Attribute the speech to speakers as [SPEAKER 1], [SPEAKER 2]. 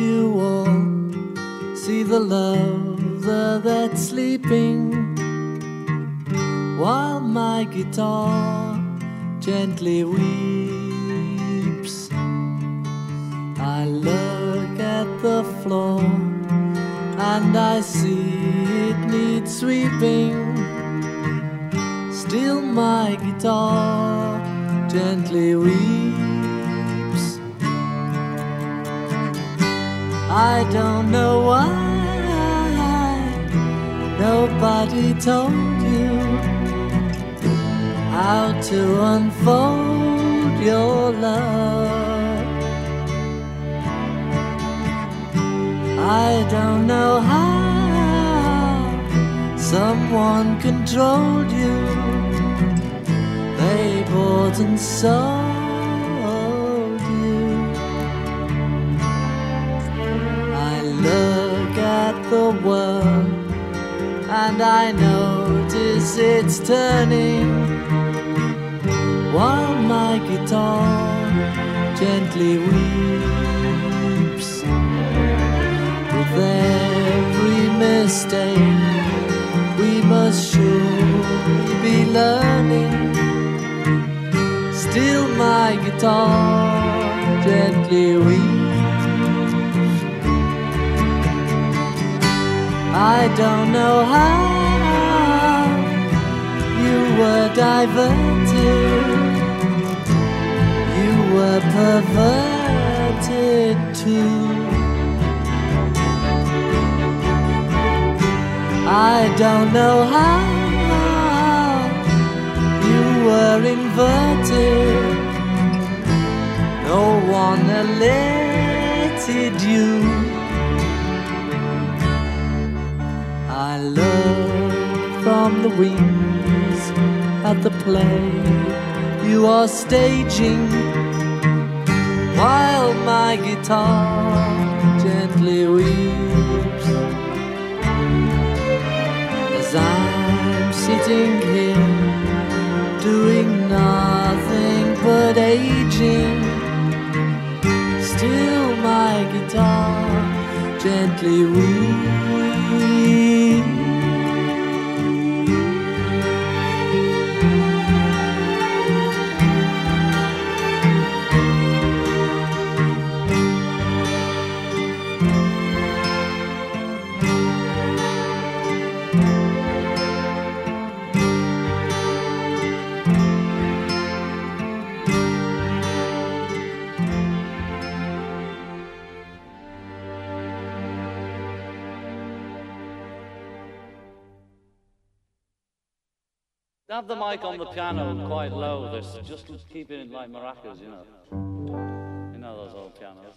[SPEAKER 1] you all see the lover that's sleeping while my guitar gently weeps. I look at the floor and I see it needs sweeping. Still, my guitar gently weeps. I don't know why nobody told you how to unfold your love. I don't know how someone controlled you. They bought and sold look at the world and I notice it's turning. While my guitar gently weeps with every mistake we must surely be learning. Still my guitar gently weeps I don't know how you were diverted you were perverted too. I don't know how you were inverted. No one elected you. I look from the wings at the play you are staging while my guitar gently weeps as I'm sitting here doing nothing but aging. Still, my guitar gently weeps.
[SPEAKER 2] Have the mic on the piano quite low. There's just keep it like maracas, you know. You know those old pianos.